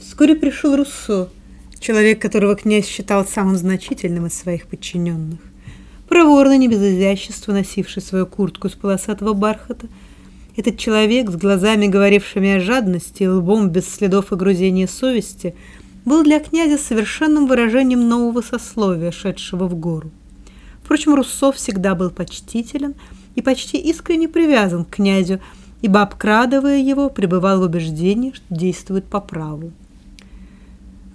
Вскоре пришел Руссо, человек, которого князь считал самым значительным из своих подчиненных. Проворно, не без изящества, носивший свою куртку из полосатого бархата, этот человек с глазами, говорившими о жадности, и лбом без следов огрузения совести, был для князя совершенным выражением нового сословия, шедшего в гору. Впрочем, Руссо всегда был почтителен и почти искренне привязан к князю, ибо, обкрадывая его, пребывал в убеждении, что действует по праву.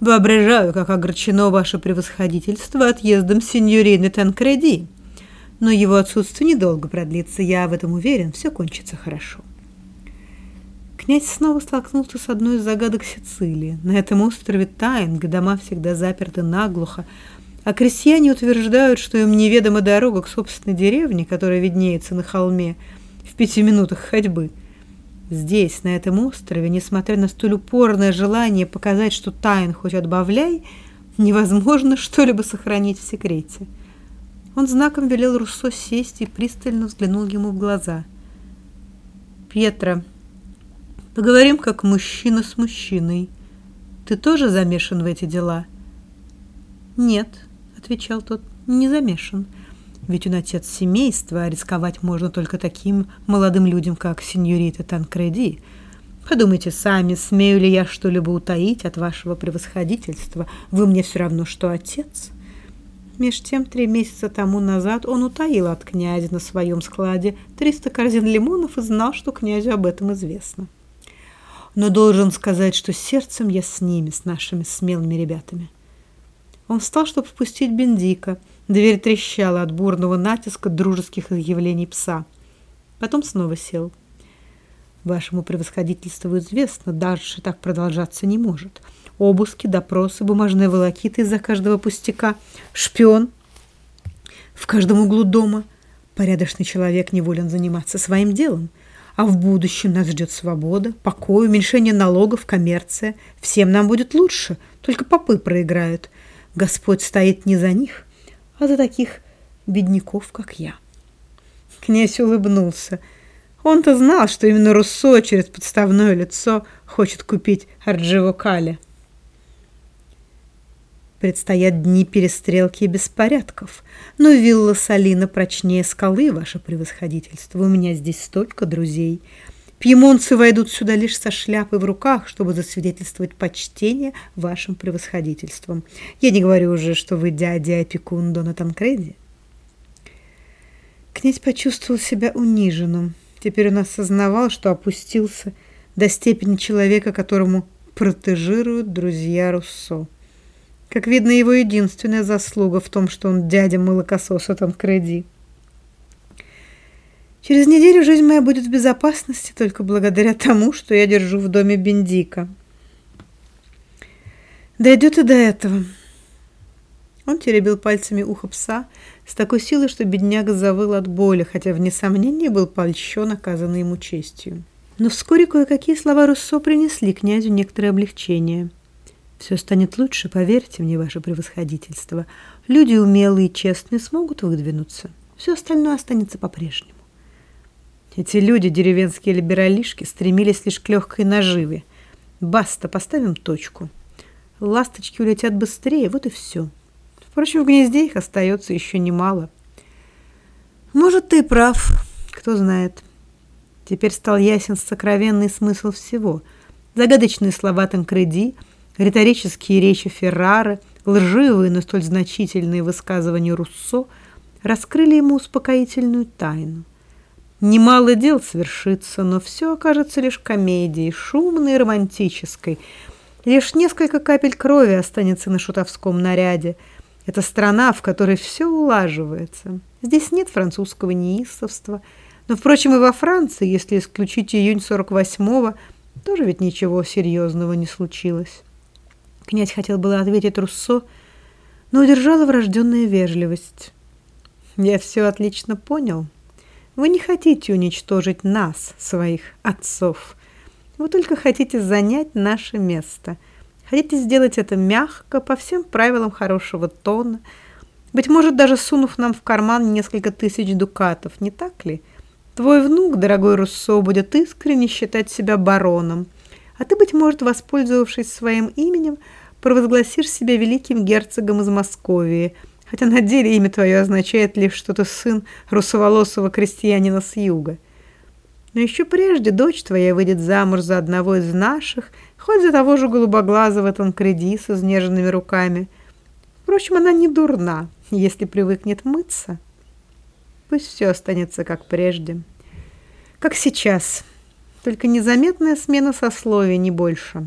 Воображаю, как огорчено ваше превосходительство отъездом сеньорины Танкреди. Но его отсутствие недолго продлится, я в этом уверен, все кончится хорошо. Князь снова столкнулся с одной из загадок Сицилии. На этом острове Тайн, дома всегда заперты наглухо, а крестьяне утверждают, что им неведома дорога к собственной деревне, которая виднеется на холме в пяти минутах ходьбы – Здесь, на этом острове, несмотря на столь упорное желание показать, что тайн хоть отбавляй, невозможно что-либо сохранить в секрете. Он знаком велел Руссо сесть и пристально взглянул ему в глаза. «Пьетро, поговорим как мужчина с мужчиной. Ты тоже замешан в эти дела?» «Нет», — отвечал тот, — «не замешан. Ведь он отец семейства, а рисковать можно только таким молодым людям, как сеньорита Танкреди. Подумайте сами, смею ли я что-либо утаить от вашего превосходительства? Вы мне все равно, что отец. Меж тем, три месяца тому назад он утаил от князя на своем складе 300 корзин лимонов и знал, что князю об этом известно. Но должен сказать, что сердцем я с ними, с нашими смелыми ребятами. Он встал, чтобы впустить Бендика – Дверь трещала от бурного натиска дружеских изъявлений пса. Потом снова сел. Вашему превосходительству известно, дальше так продолжаться не может. Обыски, допросы, бумажные волокиты из-за каждого пустяка, шпион в каждом углу дома. Порядочный человек не волен заниматься своим делом. А в будущем нас ждет свобода, покой, уменьшение налогов, коммерция. Всем нам будет лучше, только попы проиграют. Господь стоит не за них, а за таких бедняков, как я. Князь улыбнулся. Он-то знал, что именно Руссо через подставное лицо хочет купить Ардживо Кали. Предстоят дни перестрелки и беспорядков, но вилла Салина прочнее скалы, ваше превосходительство. У меня здесь столько друзей. Пьемонцы войдут сюда лишь со шляпой в руках, чтобы засвидетельствовать почтение вашим превосходительством. Я не говорю уже, что вы дядя опекун Дона Танкреди. Князь почувствовал себя униженным. Теперь он осознавал, что опустился до степени человека, которому протежируют друзья Руссо. Как видно, его единственная заслуга в том, что он дядя молокососа Танкреди. Через неделю жизнь моя будет в безопасности только благодаря тому, что я держу в доме Бендика. Дойдет и до этого. Он теребил пальцами ухо пса с такой силой, что бедняга завыл от боли, хотя, вне сомнения, был польщен оказанной ему честью. Но вскоре кое-какие слова Руссо принесли князю некоторое облегчение. «Все станет лучше, поверьте мне, ваше превосходительство. Люди умелые и честные смогут выдвинуться. Все остальное останется по-прежнему». Эти люди, деревенские либералишки, стремились лишь к легкой наживе. Баста, поставим точку. Ласточки улетят быстрее, вот и все. Впрочем, в гнезде их остается еще немало. Может, ты прав, кто знает. Теперь стал ясен сокровенный смысл всего. Загадочные слова Танкреди, риторические речи Феррары, лживые, но столь значительные высказывания Руссо раскрыли ему успокоительную тайну. Немало дел свершится, но все окажется лишь комедией, шумной и романтической. Лишь несколько капель крови останется на шутовском наряде. Это страна, в которой все улаживается. Здесь нет французского неистовства. Но, впрочем, и во Франции, если исключить июнь 48-го, тоже ведь ничего серьезного не случилось. Князь хотел было ответить Руссо, но удержала врожденная вежливость. «Я все отлично понял», вы не хотите уничтожить нас, своих отцов. Вы только хотите занять наше место. Хотите сделать это мягко, по всем правилам хорошего тона, быть может, даже сунув нам в карман несколько тысяч дукатов, не так ли? Твой внук, дорогой Руссо, будет искренне считать себя бароном, а ты, быть может, воспользовавшись своим именем, провозгласишь себя великим герцогом из Московии, хотя на деле имя твое означает лишь, что ты сын русоволосого крестьянина с юга. Но еще прежде дочь твоя выйдет замуж за одного из наших, хоть за того же голубоглазого Танкреди с изнеженными руками. Впрочем, она не дурна, если привыкнет мыться. Пусть все останется как прежде. Как сейчас. Только незаметная смена сословий, не больше.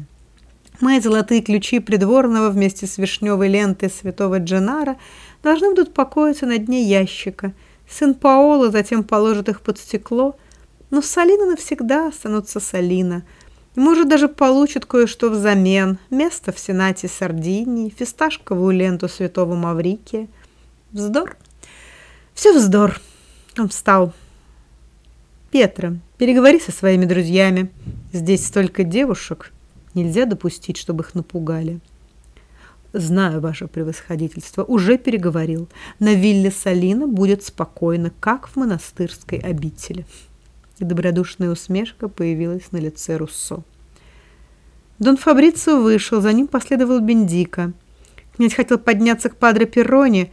Мои золотые ключи придворного вместе с вишневой лентой святого Дженара должны будут покоиться на дне ящика. Сын Паоло затем положит их под стекло, но Салина навсегда останутся Салина. Может, даже получит кое-что взамен. Место в Сенате Сардинии, фисташковую ленту святого Маврикия. Вздор. Все вздор. Он встал. «Петра, переговори со своими друзьями. Здесь столько девушек. Нельзя допустить, чтобы их напугали». «Знаю, ваше превосходительство. Уже переговорил. На вилле Салина будет спокойно, как в монастырской обители». И добродушная усмешка появилась на лице Руссо. Дон Фабрицио вышел, за ним последовал Бендика. Князь хотел подняться к падре Перроне,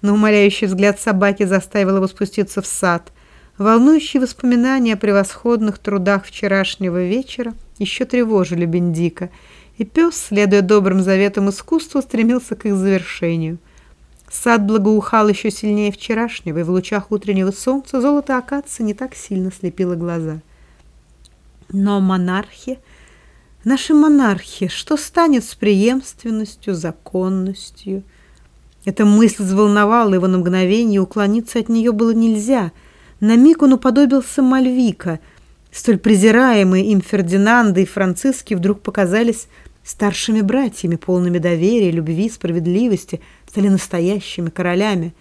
но умоляющий взгляд собаки заставил его спуститься в сад. Волнующие воспоминания о превосходных трудах вчерашнего вечера еще тревожили Бендика, и пес, следуя добрым заветам искусства, стремился к их завершению. Сад благоухал еще сильнее вчерашнего, и в лучах утреннего солнца золото акации не так сильно слепило глаза. Но монархия, наши монархи, что станет с преемственностью, законностью – эта мысль взволновала его на мгновение, уклониться от нее было нельзя. На миг он уподобился Мальвика. Столь презираемые им Фердинанда и Франциски вдруг показались старшими братьями, полными доверия, любви, справедливости, стали настоящими королями.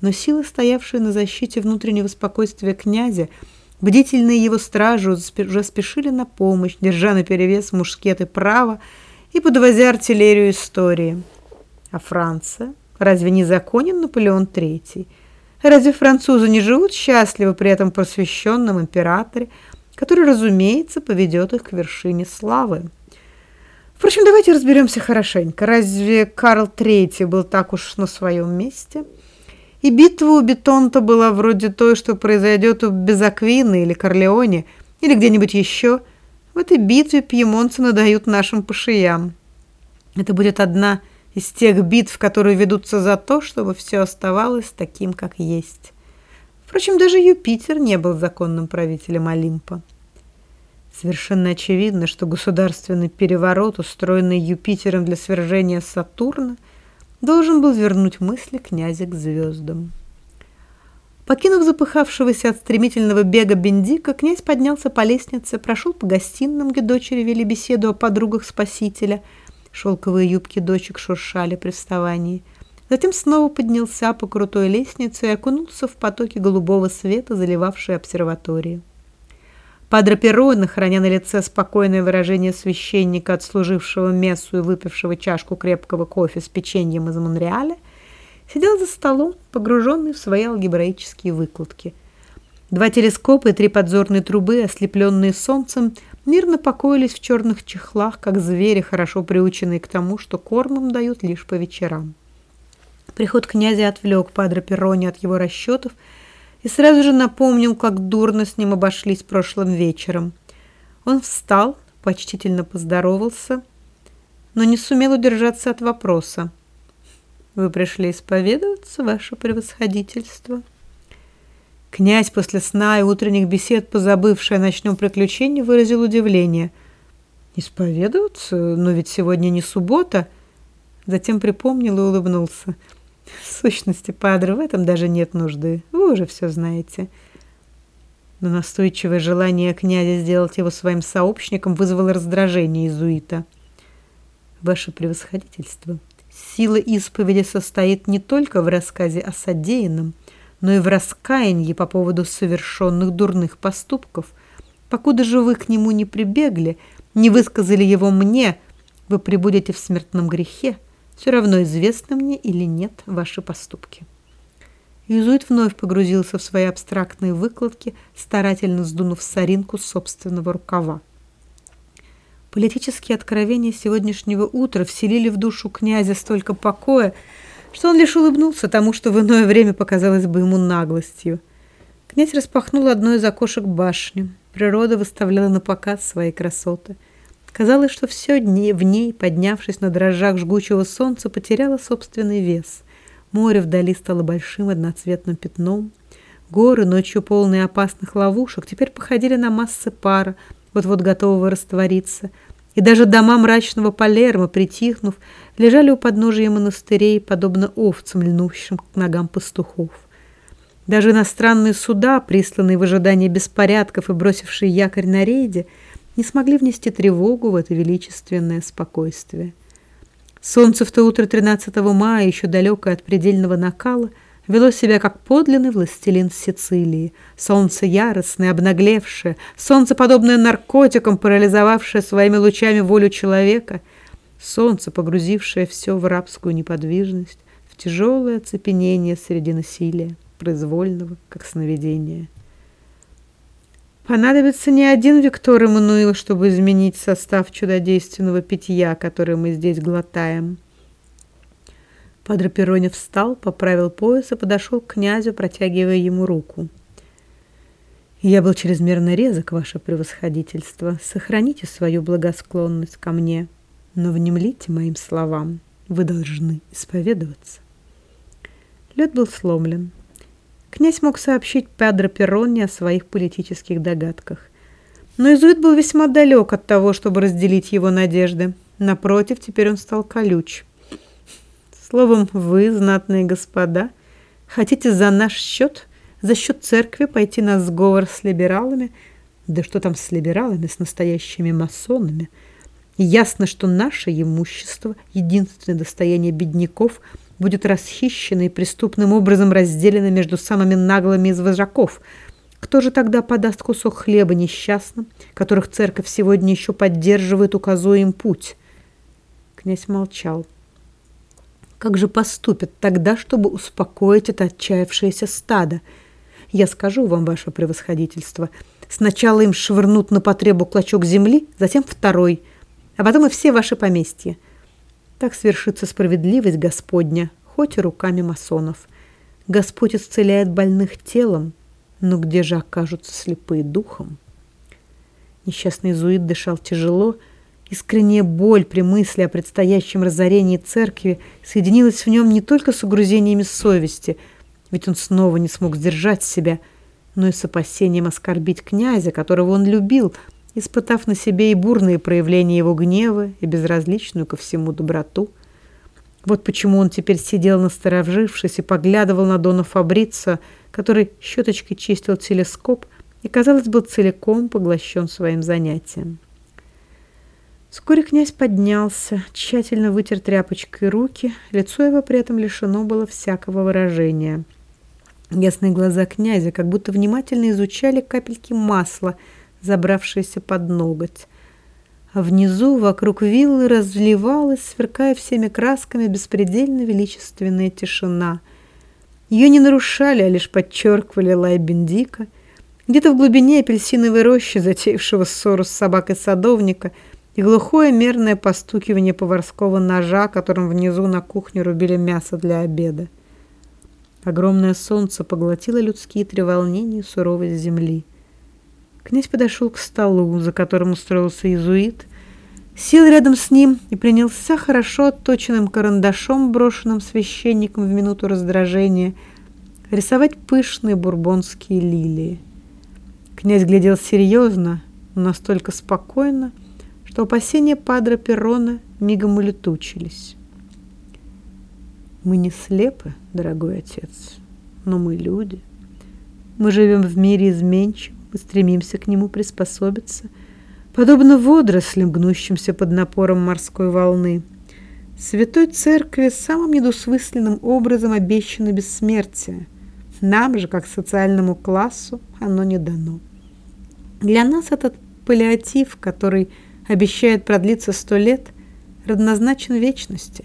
Но силы, стоявшие на защите внутреннего спокойствия князя, бдительные его стражи уже спешили на помощь, держа наперевес мушкеты права и подвозя артиллерию истории. А Франция? Разве не законен Наполеон III? Разве французы не живут счастливо при этом просвещенном императоре, который, разумеется, поведет их к вершине славы? Впрочем, давайте разберемся хорошенько. Разве Карл III был так уж на своем месте? И битва у Бетонта была вроде той, что произойдет у Безаквины или Корлеоне, или где-нибудь еще. В этой битве пьемонцы надают нашим пашиям. Это будет одна из тех битв, которые ведутся за то, чтобы все оставалось таким, как есть. Впрочем, даже Юпитер не был законным правителем Олимпа. Совершенно очевидно, что государственный переворот, устроенный Юпитером для свержения Сатурна, должен был вернуть мысли князя к звездам. Покинув запыхавшегося от стремительного бега Бендика, князь поднялся по лестнице, прошел по гостиным, где дочери вели беседу о подругах Спасителя – Шелковые юбки дочек шуршали при вставании. Затем снова поднялся по крутой лестнице и окунулся в потоки голубого света, заливавшие обсерваторию. Падре Перрона, храня на лице спокойное выражение священника, отслужившего мессу и выпившего чашку крепкого кофе с печеньем из Монреаля, сидел за столом, погруженный в свои алгебраические выкладки. Два телескопа и три подзорные трубы, ослепленные солнцем, мирно покоились в черных чехлах, как звери, хорошо приученные к тому, что корм им дают лишь по вечерам. Приход князя отвлек Падре Перрони от его расчетов и сразу же напомнил, как дурно с ним обошлись прошлым вечером. Он встал, почтительно поздоровался, но не сумел удержаться от вопроса. «Вы пришли исповедоваться, ваше превосходительство?» Князь после сна и утренних бесед, позабывший о ночном приключении, выразил удивление. «Исповедоваться? Но ведь сегодня не суббота». Затем припомнил и улыбнулся. «В сущности, падре, в этом даже нет нужды. Вы уже все знаете». Но настойчивое желание князя сделать его своим сообщником вызвало раздражение иезуита. «Ваше превосходительство, сила исповеди состоит не только в рассказе о содеянном, но и в раскаянии по поводу совершенных дурных поступков. Покуда же вы к нему не прибегли, не высказали его мне, вы пребудете в смертном грехе, все равно известны мне или нет ваши поступки. Иезуит вновь погрузился в свои абстрактные выкладки, старательно сдунув соринку собственного рукава. Политические откровения сегодняшнего утра вселили в душу князя столько покоя, что он лишь улыбнулся тому, что в иное время показалось бы ему наглостью. Князь распахнул одно из окошек башни. Природа выставляла на показ свои красоты. Казалось, что все дни в ней, поднявшись на дрожжах жгучего солнца, потеряло собственный вес. Море вдали стало большим одноцветным пятном. Горы, ночью полные опасных ловушек, теперь походили на массы пара, вот-вот готового раствориться. И даже дома мрачного Палермо, притихнув, лежали у подножия монастырей, подобно овцам, льнувшим к ногам пастухов. Даже иностранные суда, присланные в ожидании беспорядков и бросившие якорь на рейде, не смогли внести тревогу в это величественное спокойствие. Солнце в то утро 13 мая, еще далекое от предельного накала, вело себя как подлинный властелин Сицилии. Солнце яростное, обнаглевшее, солнце, подобное наркотикам, парализовавшее своими лучами волю человека, солнце, погрузившее все в рабскую неподвижность, в тяжелое оцепенение среди насилия, произвольного, как сновидение. Понадобится не один Виктор Эммануил, чтобы изменить состав чудодейственного питья, которое мы здесь глотаем. Падре Перрони встал, поправил пояс и подошел к князю, протягивая ему руку. «Я был чрезмерно резок, ваше превосходительство. Сохраните свою благосклонность ко мне, но внемлите моим словам. Вы должны исповедоваться». Лед был сломлен. Князь мог сообщить Педро Перрони о своих политических догадках. Но Изуит был весьма далек от того, чтобы разделить его надежды. Напротив, теперь он стал колюч. Словом, вы, знатные господа, хотите за наш счет, за счет церкви пойти на сговор с либералами? Да что там с либералами, с настоящими масонами? Ясно, что наше имущество, единственное достояние бедняков – будет расхищена и преступным образом разделена между самыми наглыми из вожаков. Кто же тогда подаст кусок хлеба несчастным, которых церковь сегодня еще поддерживает, указуя им путь? Князь молчал. Как же поступят тогда, чтобы успокоить это отчаявшееся стадо? Я скажу вам, ваше превосходительство, сначала им швырнут на потребу клочок земли, затем второй, а потом и все ваши поместья. Так свершится справедливость Господня, хоть и руками масонов. Господь исцеляет больных телом, но где же окажутся слепые духом? Несчастный Зуид дышал тяжело. Искренняя боль при мысли о предстоящем разорении церкви соединилась в нем не только с угрызениями совести, ведь он снова не смог сдержать себя, но и с опасением оскорбить князя, которого он любил – испытав на себе и бурные проявления его гнева, и безразличную ко всему доброту. Вот почему он теперь сидел насторожившись и поглядывал на Дона Фабрица, который щеточкой чистил телескоп и, казалось, был целиком поглощен своим занятием. Вскоре князь поднялся, тщательно вытер тряпочкой руки, лицо его при этом лишено было всякого выражения. Ясные глаза князя как будто внимательно изучали капельки масла – забравшаяся под ноготь. А внизу, вокруг виллы, разливалась, сверкая всеми красками, беспредельно величественная тишина. Ее не нарушали, а лишь подчеркивали лай Бендика. Где-то в глубине апельсиновой рощи, затеявшего ссору с собакой садовника, и глухое мерное постукивание поварского ножа, которым внизу на кухне рубили мясо для обеда. Огромное солнце поглотило людские треволнения и суровость земли. Князь подошел к столу, за которым устроился иезуит, сел рядом с ним и принялся хорошо отточенным карандашом, брошенным священником в минуту раздражения, рисовать пышные бурбонские лилии. Князь глядел серьезно, но настолько спокойно, что опасения падра Перрона мигом улетучились. Мы не слепы, дорогой отец, но мы люди. Мы живем в мире изменчив, мы стремимся к нему приспособиться, подобно водорослям, гнущимся под напором морской волны. Святой Церкви самым недосмысленным образом обещано бессмертие. Нам же, как социальному классу, оно не дано. Для нас этот паллиатив, который обещает продлиться сто лет, равнозначен вечности.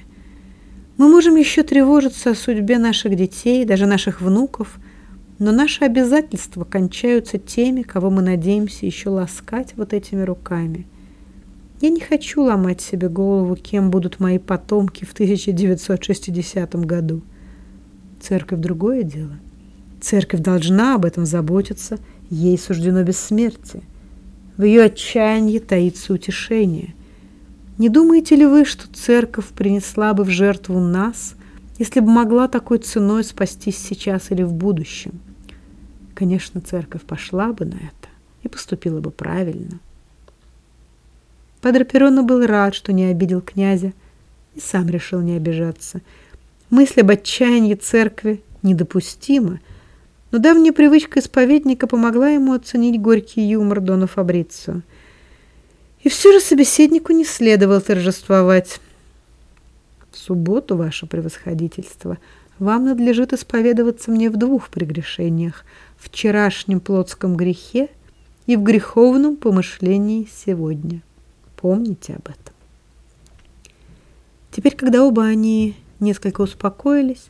Мы можем еще тревожиться о судьбе наших детей, даже наших внуков, но наши обязательства кончаются теми, кого мы надеемся еще ласкать вот этими руками. Я не хочу ломать себе голову, кем будут мои потомки в 1960 году. Церковь – другое дело. Церковь должна об этом заботиться, ей суждено бессмертие. В ее отчаянии таится утешение. Не думаете ли вы, что церковь принесла бы в жертву нас, если бы могла такой ценой спастись сейчас или в будущем? Конечно, церковь пошла бы на это и поступила бы правильно. Падре Перроно был рад, что не обидел князя, и сам решил не обижаться. Мысль об отчаянии церкви недопустима, но давняя привычка исповедника помогла ему оценить горький юмор Дона Фабрицио. И все же собеседнику не следовало торжествовать. В субботу, ваше превосходительство, вам надлежит исповедоваться мне в двух прегрешениях – вчерашнем плотском грехе и в греховном помышлении сегодня. Помните об этом. Теперь, когда оба они несколько успокоились,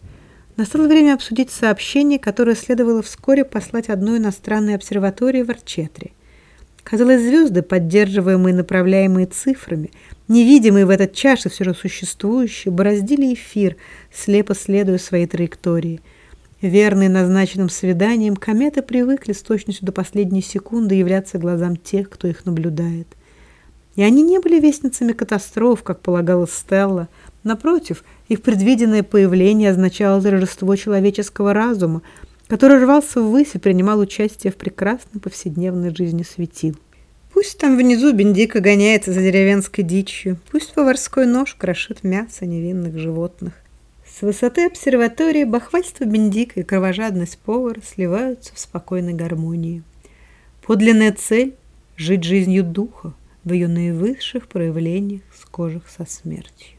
настало время обсудить сообщение, которое следовало вскоре послать одной иностранной обсерватории в Арчетре. Казалось, звезды, поддерживаемые и направляемые цифрами, невидимые в этот час и все же существующие, бороздили эфир, слепо следуя своей траектории. Верные назначенным свиданиям, кометы привыкли с точностью до последней секунды являться глазам тех, кто их наблюдает – и они не были вестницами катастроф, как полагала Стелла. Напротив, их предвиденное появление означало торжество человеческого разума, который рвался ввысь и принимал участие в прекрасной повседневной жизни светил. Пусть там внизу Бендика гоняется за деревенской дичью, пусть поварской нож крошит мясо невинных животных. С высоты обсерватории бахвальство Бендика и кровожадность повара сливаются в спокойной гармонии. Подлинная цель – жить жизнью духа, в ее наивысших проявлениях, схожих со смертью.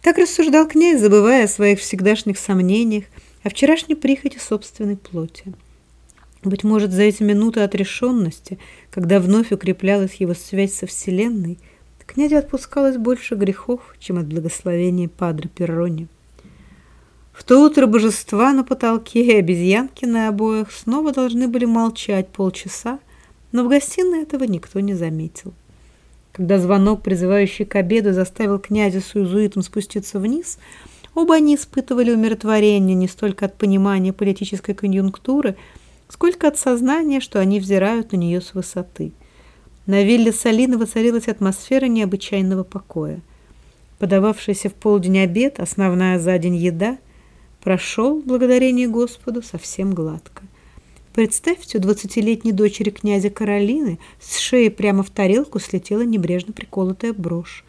Так рассуждал князь, забывая о своих всегдашних сомнениях, о вчерашней прихоти собственной плоти. Быть может, за эти минуты отрешенности, когда вновь укреплялась его связь со Вселенной, князю отпускалось больше грехов, чем от благословения Падре Перрони. В то утро божества на потолке и обезьянки на обоях снова должны были молчать полчаса, но в гостиной этого никто не заметил. Когда звонок, призывающий к обеду, заставил князя с уизуитом спуститься вниз, оба они испытывали умиротворение не столько от понимания политической конъюнктуры, сколько от сознания, что они взирают на нее с высоты. На вилле Салины воцарилась атмосфера необычайного покоя. Подававшийся в полдень обед, основная за день еда, прошел, благодарение Господу, совсем гладко. Представьте, у двадцатилетней дочери князя Каролины с шеи прямо в тарелку слетела небрежно приколотая брошь.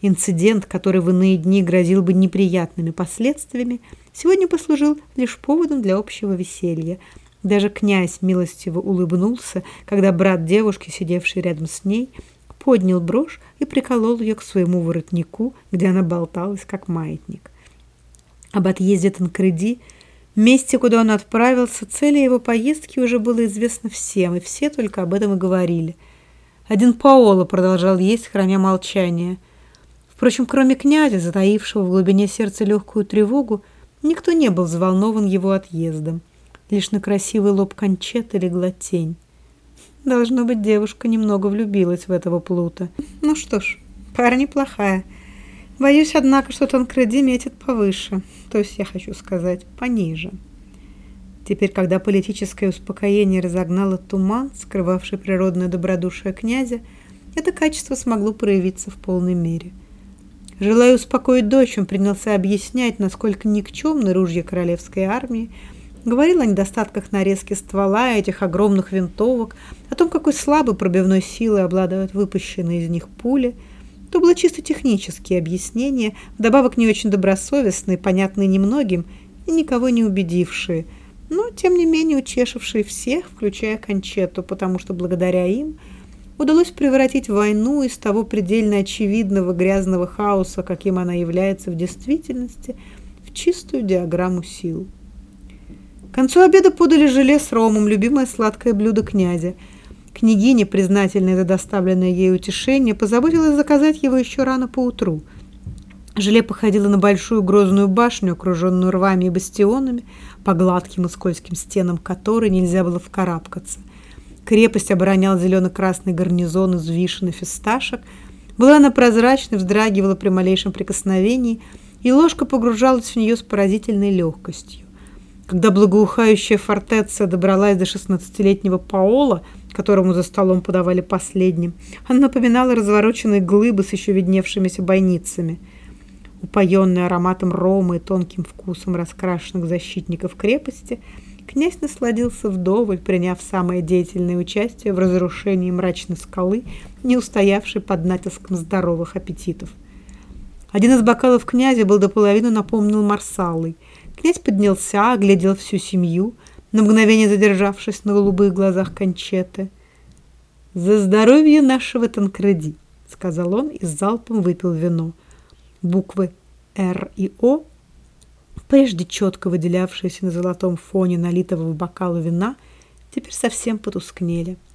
Инцидент, который в иные дни грозил бы неприятными последствиями, сегодня послужил лишь поводом для общего веселья. Даже князь милостиво улыбнулся, когда брат девушки, сидевший рядом с ней, поднял брошь и приколол ее к своему воротнику, где она болталась, как маятник. Об отъезде Танкреди – Месте, куда он отправился, цели его поездки уже было известно всем, и все только об этом и говорили. Один Паоло продолжал есть, храня молчание. Впрочем, кроме князя, затаившего в глубине сердца легкую тревогу, никто не был взволнован его отъездом. Лишь на красивый лоб кончеты легла тень. Должно быть, девушка немного влюбилась в этого плута. Ну что ж, пара неплохая. Боюсь, однако, что Танкреди метит повыше, то есть, я хочу сказать, пониже. Теперь, когда политическое успокоение разогнало туман, скрывавший природное добродушие князя, это качество смогло проявиться в полной мере. Желая успокоить дочь, он принялся объяснять, насколько никчемны ружья королевской армии, говорил о недостатках нарезки ствола этих огромных винтовок, о том, какой слабой пробивной силой обладают выпущенные из них пули – то было чисто технические объяснения, вдобавок не очень добросовестные, понятные немногим и никого не убедившие, но, тем не менее, утешившие всех, включая Кончету, потому что благодаря им удалось превратить войну из того предельно очевидного грязного хаоса, каким она является в действительности, в чистую диаграмму сил. К концу обеда подали желе с ромом, любимое сладкое блюдо князя – Княгиня, признательная за доставленное ей утешение, позаботилась заказать его еще рано поутру. Желе походило на большую грозную башню, окруженную рвами и бастионами, по гладким и скользким стенам которой нельзя было вкарабкаться. Крепость оборонял зелено-красный гарнизон из вишен и фисташек. Была она прозрачной, вздрагивала при малейшем прикосновении, и ложка погружалась в нее с поразительной легкостью. Когда благоухающая фортеция добралась до шестнадцатилетнего Паола, которому за столом подавали последним, она напоминала развороченные глыбы с еще видневшимися бойницами. Упоенный ароматом рома и тонким вкусом раскрашенных защитников крепости, князь насладился вдоволь, приняв самое деятельное участие в разрушении мрачной скалы, не устоявшей под натиском здоровых аппетитов. Один из бокалов князя был до половины наполнен марсалой – Князь поднялся, оглядел всю семью, на мгновение задержавшись на голубых глазах Кончеты. «За здоровье нашего Танкреди!» — сказал он и с залпом выпил вино. Буквы «Р» и «О», прежде четко выделявшиеся на золотом фоне налитого в бокал вина, теперь совсем потускнели.